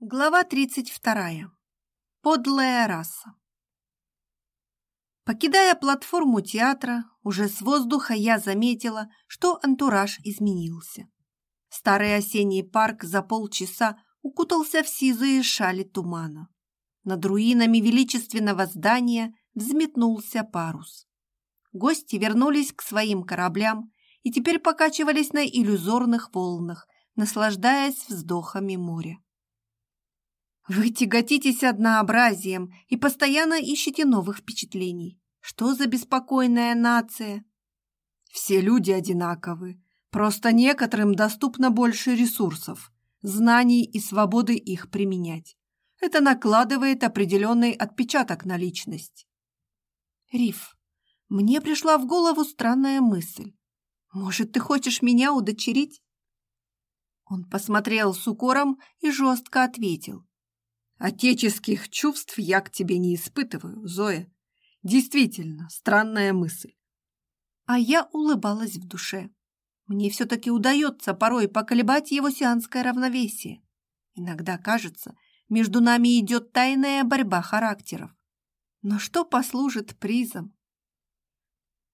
Глава 32. Подлая раса. Покидая платформу театра, уже с воздуха я заметила, что антураж изменился. Старый осенний парк за полчаса укутался в сизые шали тумана. Над руинами величественного здания взметнулся парус. Гости вернулись к своим кораблям и теперь покачивались на иллюзорных волнах, наслаждаясь вздохами моря. Вы тяготитесь однообразием и постоянно ищете новых впечатлений. Что за беспокойная нация? Все люди одинаковы. Просто некоторым доступно больше ресурсов, знаний и свободы их применять. Это накладывает определенный отпечаток на личность. Риф, мне пришла в голову странная мысль. Может, ты хочешь меня удочерить? Он посмотрел с укором и жестко ответил. Отеческих чувств я к тебе не испытываю, Зоя. Действительно, странная мысль. А я улыбалась в душе. Мне все-таки удается порой поколебать его сианское равновесие. Иногда кажется, между нами идет тайная борьба характеров. Но что послужит призом?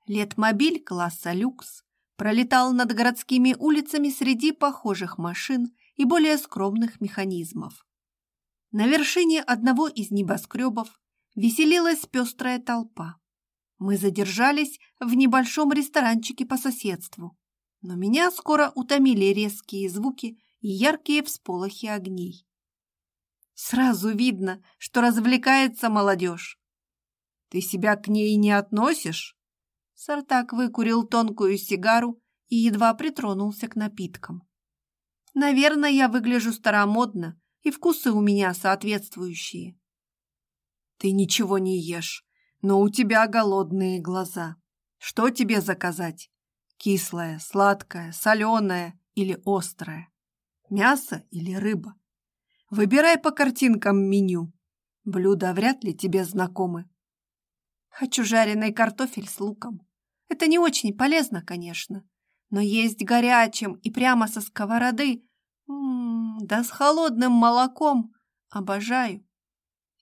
Летмобиль класса люкс пролетал над городскими улицами среди похожих машин и более скромных механизмов. На вершине одного из небоскребов веселилась пестрая толпа. Мы задержались в небольшом ресторанчике по соседству, но меня скоро утомили резкие звуки и яркие всполохи огней. Сразу видно, что развлекается молодежь. Ты себя к ней не относишь? Сартак выкурил тонкую сигару и едва притронулся к напиткам. Наверное, я выгляжу старомодно, и вкусы у меня соответствующие. Ты ничего не ешь, но у тебя голодные глаза. Что тебе заказать? Кислое, сладкое, соленое или острое? Мясо или рыба? Выбирай по картинкам меню. Блюда вряд ли тебе знакомы. Хочу жареный картофель с луком. Это не очень полезно, конечно, но есть горячим и прямо со сковороды М да с холодным молоком. Обожаю.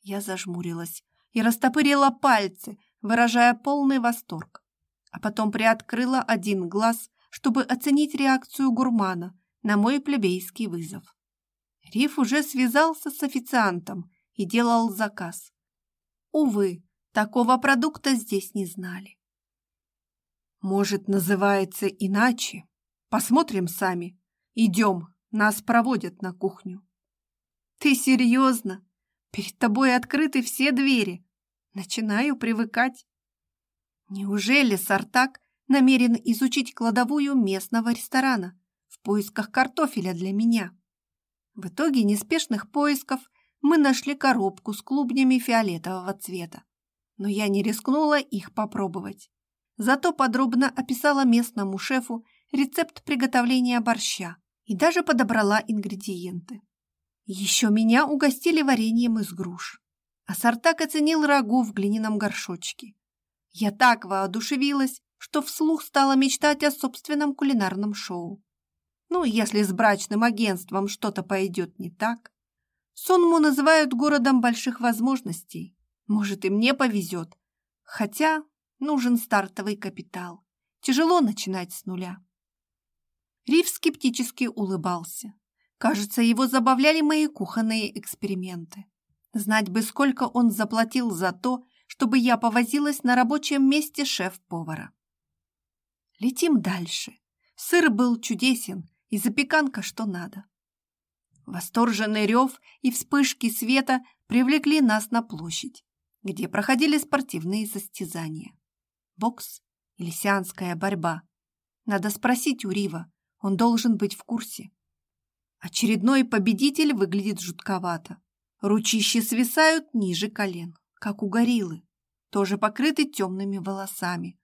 Я зажмурилась и растопырила пальцы, выражая полный восторг. А потом приоткрыла один глаз, чтобы оценить реакцию гурмана на мой плебейский вызов. Риф уже связался с официантом и делал заказ. Увы, такого продукта здесь не знали. Может, называется иначе? Посмотрим сами. Идем, нас проводят на кухню. Ты серьезно? Перед тобой открыты все двери. Начинаю привыкать. Неужели Сартак намерен изучить кладовую местного ресторана в поисках картофеля для меня? В итоге неспешных поисков мы нашли коробку с клубнями фиолетового цвета, но я не рискнула их попробовать. Зато подробно описала местному шефу рецепт приготовления борща, и даже подобрала ингредиенты. Еще меня угостили вареньем из груш, а Сартак оценил рагу в глиняном горшочке. Я так воодушевилась, что вслух стала мечтать о собственном кулинарном шоу. Ну, если с брачным агентством что-то пойдет не так. Сонму называют городом больших возможностей. Может, и мне повезет. Хотя нужен стартовый капитал. Тяжело начинать с нуля. Рив скептически улыбался. Кажется, его забавляли мои кухонные эксперименты. Знать бы, сколько он заплатил за то, чтобы я повозилась на рабочем месте шеф-повара. Летим дальше. Сыр был чудесен, и запеканка что надо. Восторженный рев и вспышки света привлекли нас на площадь, где проходили спортивные состязания. Бокс или сианская борьба. Надо спросить у Рива, он должен быть в курсе. Очередной победитель выглядит жутковато. Ручищи свисают ниже колен, как у гориллы, тоже покрыты темными волосами.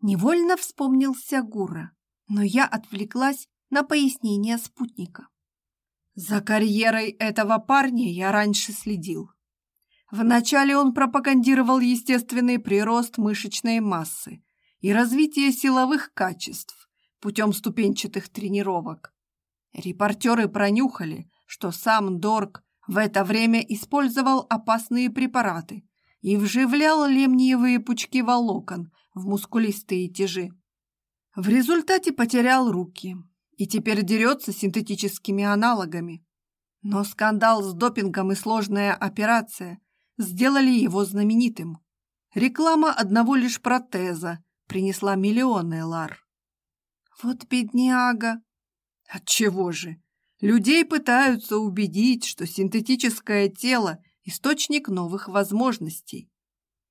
Невольно вспомнился Гура, но я отвлеклась на пояснение спутника. За карьерой этого парня я раньше следил. Вначале он пропагандировал естественный прирост мышечной массы и развитие силовых качеств, путем ступенчатых тренировок. Репортеры пронюхали, что сам Дорг В это время использовал опасные препараты и вживлял лемниевые пучки волокон в мускулистые тяжи. В результате потерял руки и теперь дерется синтетическими аналогами. Но скандал с допингом и сложная операция сделали его знаменитым. Реклама одного лишь протеза принесла миллионы лар. Вот бедняга. Отчего же? Людей пытаются убедить, что синтетическое тело – источник новых возможностей.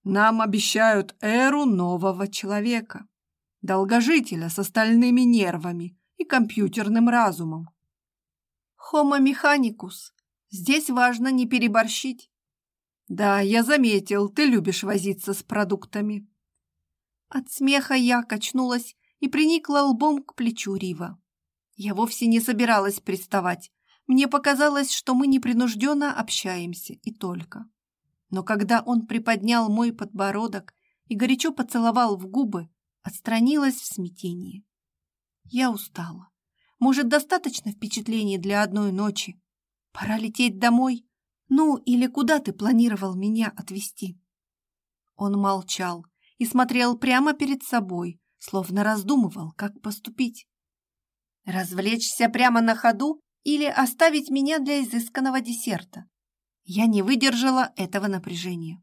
Нам обещают эру нового человека, долгожителя с остальными нервами и компьютерным разумом. Homo mechanicus. Здесь важно не переборщить. Да, я заметил, ты любишь возиться с продуктами. От смеха я качнулась и приникла лбом к плечу Рива. Я вовсе не собиралась приставать. Мне показалось, что мы непринужденно общаемся, и только. Но когда он приподнял мой подбородок и горячо поцеловал в губы, отстранилась в смятении. Я устала. Может, достаточно впечатлений для одной ночи? Пора лететь домой? Ну, или куда ты планировал меня отвезти? Он молчал и смотрел прямо перед собой, словно раздумывал, как поступить. Развлечься прямо на ходу или оставить меня для изысканного десерта? Я не выдержала этого напряжения.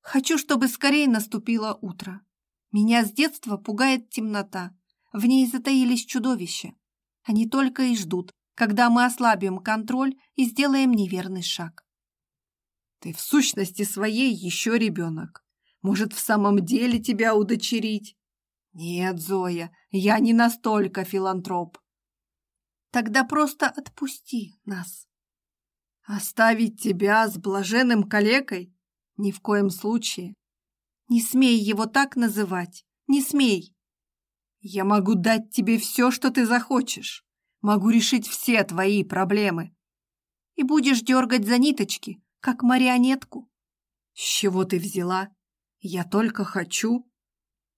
Хочу, чтобы скорее наступило утро. Меня с детства пугает темнота. В ней затаились чудовища. Они только и ждут, когда мы ослабим контроль и сделаем неверный шаг. Ты в сущности своей еще ребенок. Может, в самом деле тебя удочерить? Нет, Зоя, я не настолько филантроп. Тогда просто отпусти нас. Оставить тебя с блаженным калекой? Ни в коем случае. Не смей его так называть. Не смей. Я могу дать тебе все, что ты захочешь. Могу решить все твои проблемы. И будешь дергать за ниточки, как марионетку. С чего ты взяла? Я только хочу.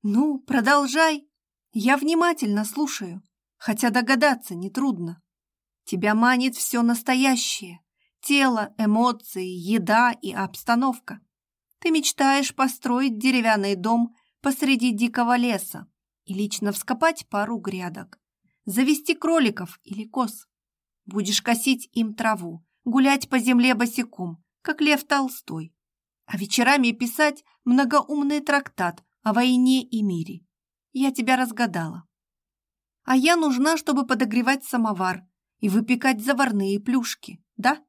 Ну, продолжай. Я внимательно слушаю хотя догадаться нетрудно. Тебя манит все настоящее – тело, эмоции, еда и обстановка. Ты мечтаешь построить деревянный дом посреди дикого леса и лично вскопать пару грядок, завести кроликов или коз. Будешь косить им траву, гулять по земле босиком, как Лев Толстой, а вечерами писать многоумный трактат о войне и мире. Я тебя разгадала а я нужна, чтобы подогревать самовар и выпекать заварные плюшки, да?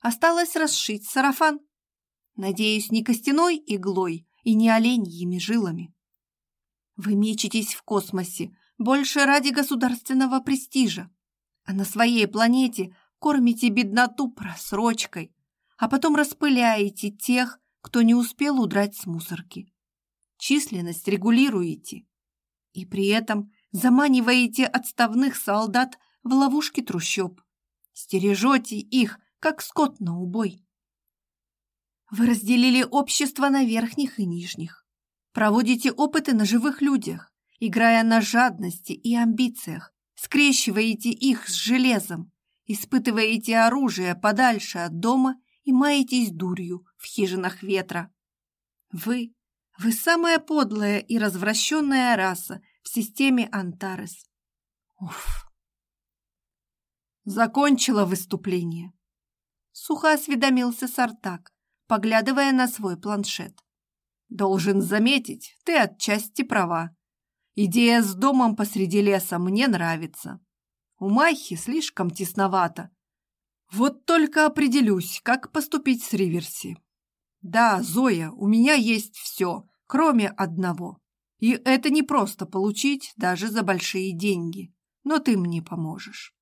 Осталось расшить сарафан. Надеюсь, не костяной иглой и не оленьими жилами. Вы мечетесь в космосе больше ради государственного престижа, а на своей планете кормите бедноту просрочкой, а потом распыляете тех, кто не успел удрать с мусорки. Численность регулируете. И при этом заманиваете отставных солдат в ловушки трущоб, стережете их, как скот на убой. Вы разделили общество на верхних и нижних, проводите опыты на живых людях, играя на жадности и амбициях, скрещиваете их с железом, испытываете оружие подальше от дома и маетесь дурью в хижинах ветра. Вы, вы самая подлая и развращенная раса в системе Антарес. Уф. Закончила выступление. Сухо осведомился Сартак, поглядывая на свой планшет. Должен заметить, ты отчасти права. Идея с домом посреди леса мне нравится. У Майхи слишком тесновато. Вот только определюсь, как поступить с Риверси. Да, Зоя, у меня есть все, кроме одного. И это не просто получить даже за большие деньги. Но ты мне поможешь.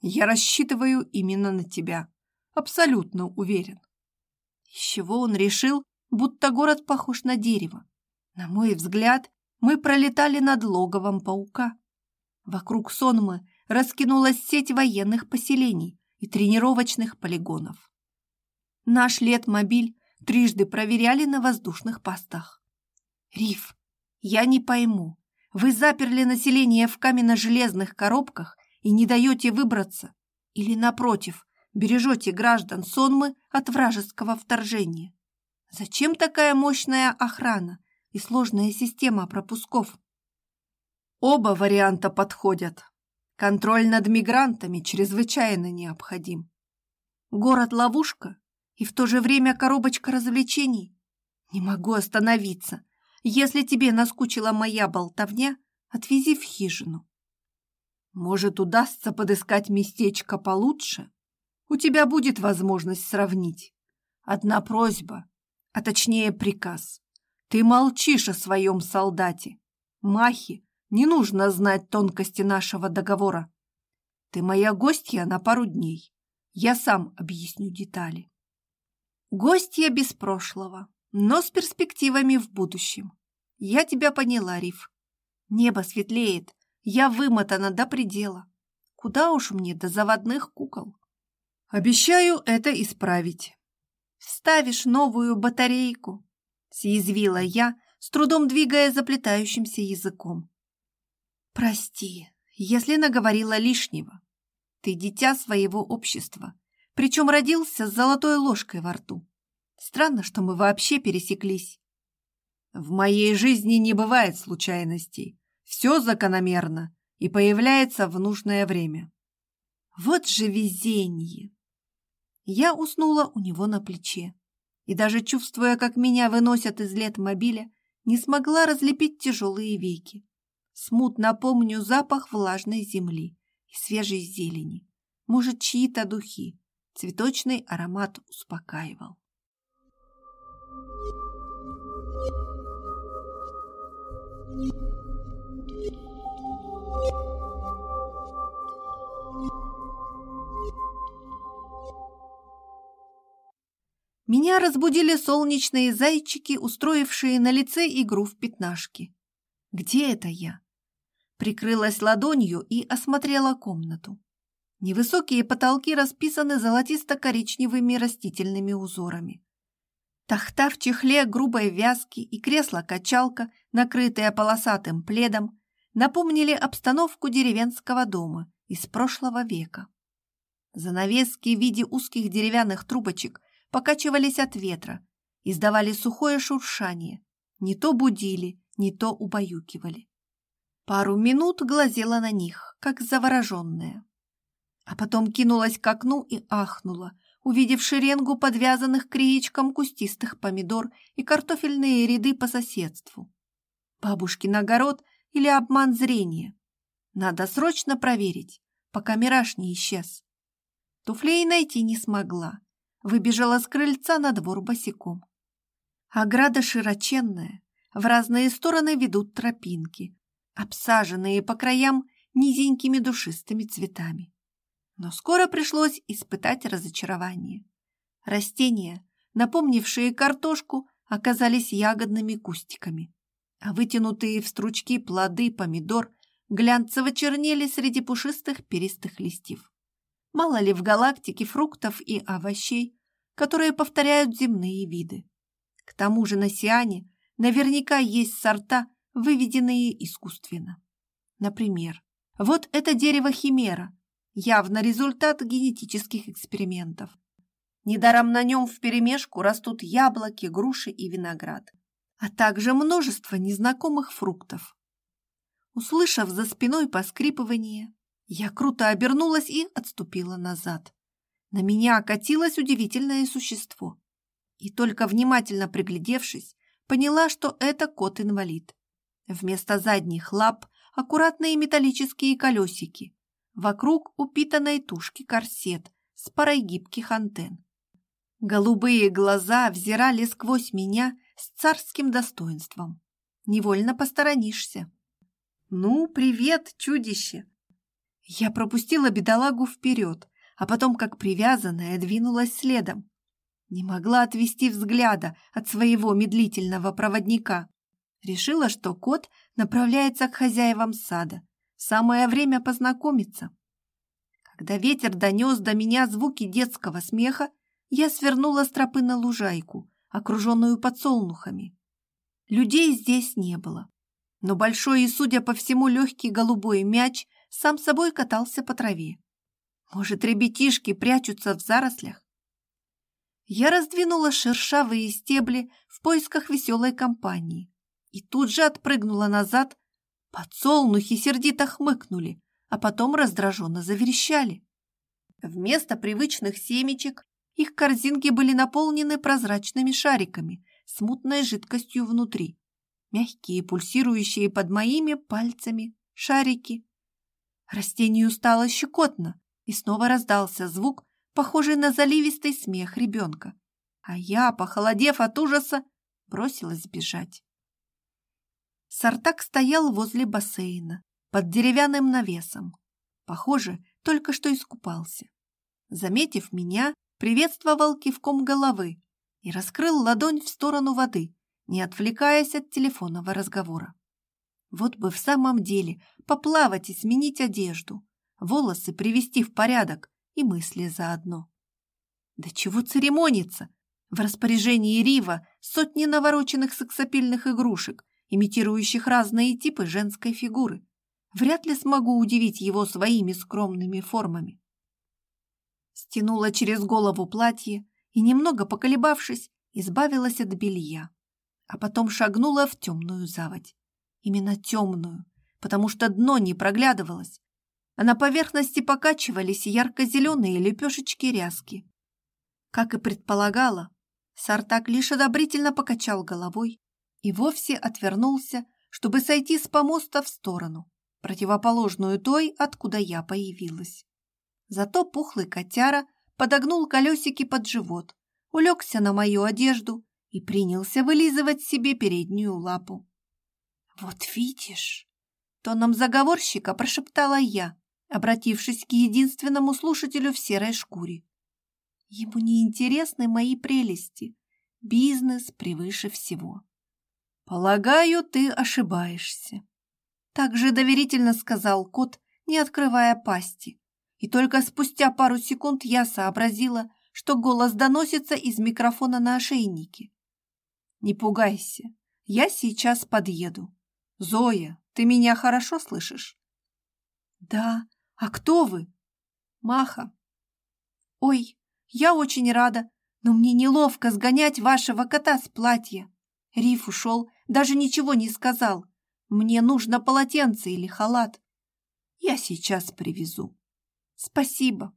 Я рассчитываю именно на тебя. Абсолютно уверен. С чего он решил, будто город похож на дерево? На мой взгляд, мы пролетали над логовом паука. Вокруг Сонмы раскинулась сеть военных поселений и тренировочных полигонов. Наш летмобиль трижды проверяли на воздушных постах. Риф, я не пойму. Вы заперли население в каменно-железных коробках и не даете выбраться? Или, напротив, бережете граждан Сонмы от вражеского вторжения? Зачем такая мощная охрана и сложная система пропусков? Оба варианта подходят. Контроль над мигрантами чрезвычайно необходим. Город-ловушка и в то же время коробочка развлечений. Не могу остановиться. Если тебе наскучила моя болтовня, отвези в хижину. Может, удастся подыскать местечко получше? У тебя будет возможность сравнить. Одна просьба, а точнее приказ. Ты молчишь о своем солдате. Махи, не нужно знать тонкости нашего договора. Ты моя гостья на пару дней. Я сам объясню детали. Гостья без прошлого, но с перспективами в будущем. Я тебя поняла, Риф. Небо светлеет, я вымотана до предела. Куда уж мне до заводных кукол? Обещаю это исправить. Вставишь новую батарейку, съязвила я, с трудом двигая заплетающимся языком. Прости, если наговорила лишнего. Ты дитя своего общества, причем родился с золотой ложкой во рту. Странно, что мы вообще пересеклись. В моей жизни не бывает случайностей. Все закономерно и появляется в нужное время. Вот же везение! Я уснула у него на плече и даже чувствуя, как меня выносят из лет мобиля, не смогла разлепить тяжелые веки. Смутно помню запах влажной земли и свежей зелени. Может, чьи-то духи. Цветочный аромат успокаивал. Меня разбудили солнечные зайчики, устроившие на лице игру в пятнашки. Где это я? Прикрылась ладонью и осмотрела комнату. Невысокие потолки расписаны золотисто-коричневыми растительными узорами. Тахта в чехле грубой вязки и кресло-качалка, накрытое полосатым пледом, напомнили обстановку деревенского дома из прошлого века. Занавески в виде узких деревянных трубочек покачивались от ветра, издавали сухое шуршание, не то будили, не то убаюкивали. Пару минут глазела на них, как завороженная. А потом кинулась к окну и ахнула, увидев шеренгу подвязанных криечком кустистых помидор и картофельные ряды по соседству. Бабушкин огород или обман зрения. Надо срочно проверить, пока мираж не исчез. Туфлей найти не смогла. Выбежала с крыльца на двор босиком. Ограда широченная, в разные стороны ведут тропинки, обсаженные по краям низенькими душистыми цветами. Но скоро пришлось испытать разочарование. Растения, напомнившие картошку, оказались ягодными кустиками, а вытянутые в стручки плоды помидор глянцево чернели среди пушистых перистых листьев. Мало ли в галактике фруктов и овощей, которые повторяют земные виды. К тому же на Сиане наверняка есть сорта, выведенные искусственно. Например, вот это дерево химера, явно результат генетических экспериментов. Недаром на нем вперемешку растут яблоки, груши и виноград, а также множество незнакомых фруктов. Услышав за спиной поскрипывание, я круто обернулась и отступила назад. На меня окатилось удивительное существо. И только внимательно приглядевшись, поняла, что это кот-инвалид. Вместо задних лап аккуратные металлические колесики. Вокруг упитанной тушки корсет с парой гибких антенн. Голубые глаза взирали сквозь меня с царским достоинством. Невольно посторонишься. «Ну, привет, чудище!» Я пропустила бедолагу вперед, а потом, как привязанная, двинулась следом. Не могла отвести взгляда от своего медлительного проводника. Решила, что кот направляется к хозяевам сада. Самое время познакомиться. Когда ветер донес до меня звуки детского смеха, я свернула с тропы на лужайку, окруженную подсолнухами. Людей здесь не было, но большой и, судя по всему, легкий голубой мяч сам собой катался по траве. Может, ребятишки прячутся в зарослях? Я раздвинула шершавые стебли в поисках веселой компании и тут же отпрыгнула назад. Подсолнухи сердито хмыкнули, а потом раздраженно заверещали. Вместо привычных семечек их корзинки были наполнены прозрачными шариками с мутной жидкостью внутри. Мягкие, пульсирующие под моими пальцами шарики. Растению стало щекотно, и снова раздался звук, похожий на заливистый смех ребенка. А я, похолодев от ужаса, бросилась бежать. Сартак стоял возле бассейна, под деревянным навесом. Похоже, только что искупался. Заметив меня, приветствовал кивком головы и раскрыл ладонь в сторону воды, не отвлекаясь от телефонного разговора. Вот бы в самом деле поплавать и сменить одежду, волосы привести в порядок и мысли заодно. Да чего церемониться? В распоряжении Рива сотни навороченных сексапильных игрушек, имитирующих разные типы женской фигуры. Вряд ли смогу удивить его своими скромными формами. Стянула через голову платье и, немного поколебавшись, избавилась от белья, а потом шагнула в темную заводь. Именно темную, потому что дно не проглядывалось, а на поверхности покачивались ярко-зеленые лепешечки ряски. Как и предполагала, Сартак лишь одобрительно покачал головой и вовсе отвернулся, чтобы сойти с помоста в сторону, противоположную той, откуда я появилась. Зато пухлый котяра подогнул колесики под живот, улегся на мою одежду и принялся вылизывать себе переднюю лапу. «Вот видишь!» — тоном заговорщика прошептала я, обратившись к единственному слушателю в серой шкуре. Ему не интересны мои прелести. Бизнес превыше всего. Полагаю, ты ошибаешься. Так же доверительно сказал кот, не открывая пасти. И только спустя пару секунд я сообразила, что голос доносится из микрофона на ошейнике. Не пугайся, я сейчас подъеду. Зоя, ты меня хорошо слышишь? Да, а кто вы? Маха. Ой, я очень рада, но мне неловко сгонять вашего кота с платья. Риф ушел, даже ничего не сказал. Мне нужно полотенце или халат. Я сейчас привезу. Спасибо.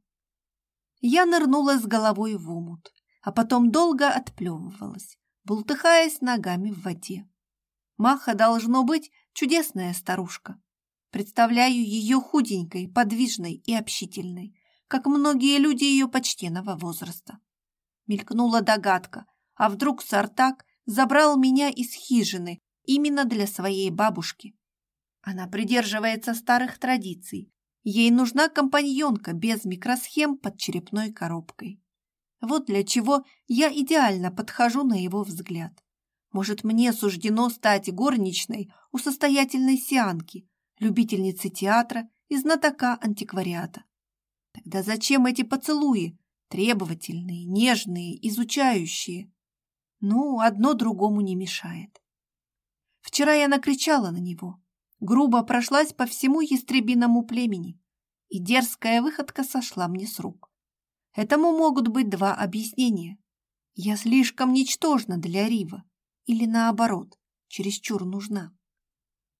Я нырнула с головой в омут, а потом долго отплевывалась, бултыхаясь ногами в воде. Маха должно быть чудесная старушка. Представляю ее худенькой, подвижной и общительной, как многие люди ее почтенного возраста. Мелькнула догадка, а вдруг Сартак забрал меня из хижины именно для своей бабушки. Она придерживается старых традиций. Ей нужна компаньонка без микросхем под черепной коробкой. Вот для чего я идеально подхожу на его взгляд. Может, мне суждено стать горничной у состоятельной сианки, любительницы театра и знатока антиквариата. Тогда зачем эти поцелуи? Требовательные, нежные, изучающие. Ну, одно другому не мешает. Вчера я накричала на него, грубо прошлась по всему ястребиному племени, и дерзкая выходка сошла мне с рук. Этому могут быть два объяснения. Я слишком ничтожна для Рива, или наоборот, чересчур нужна.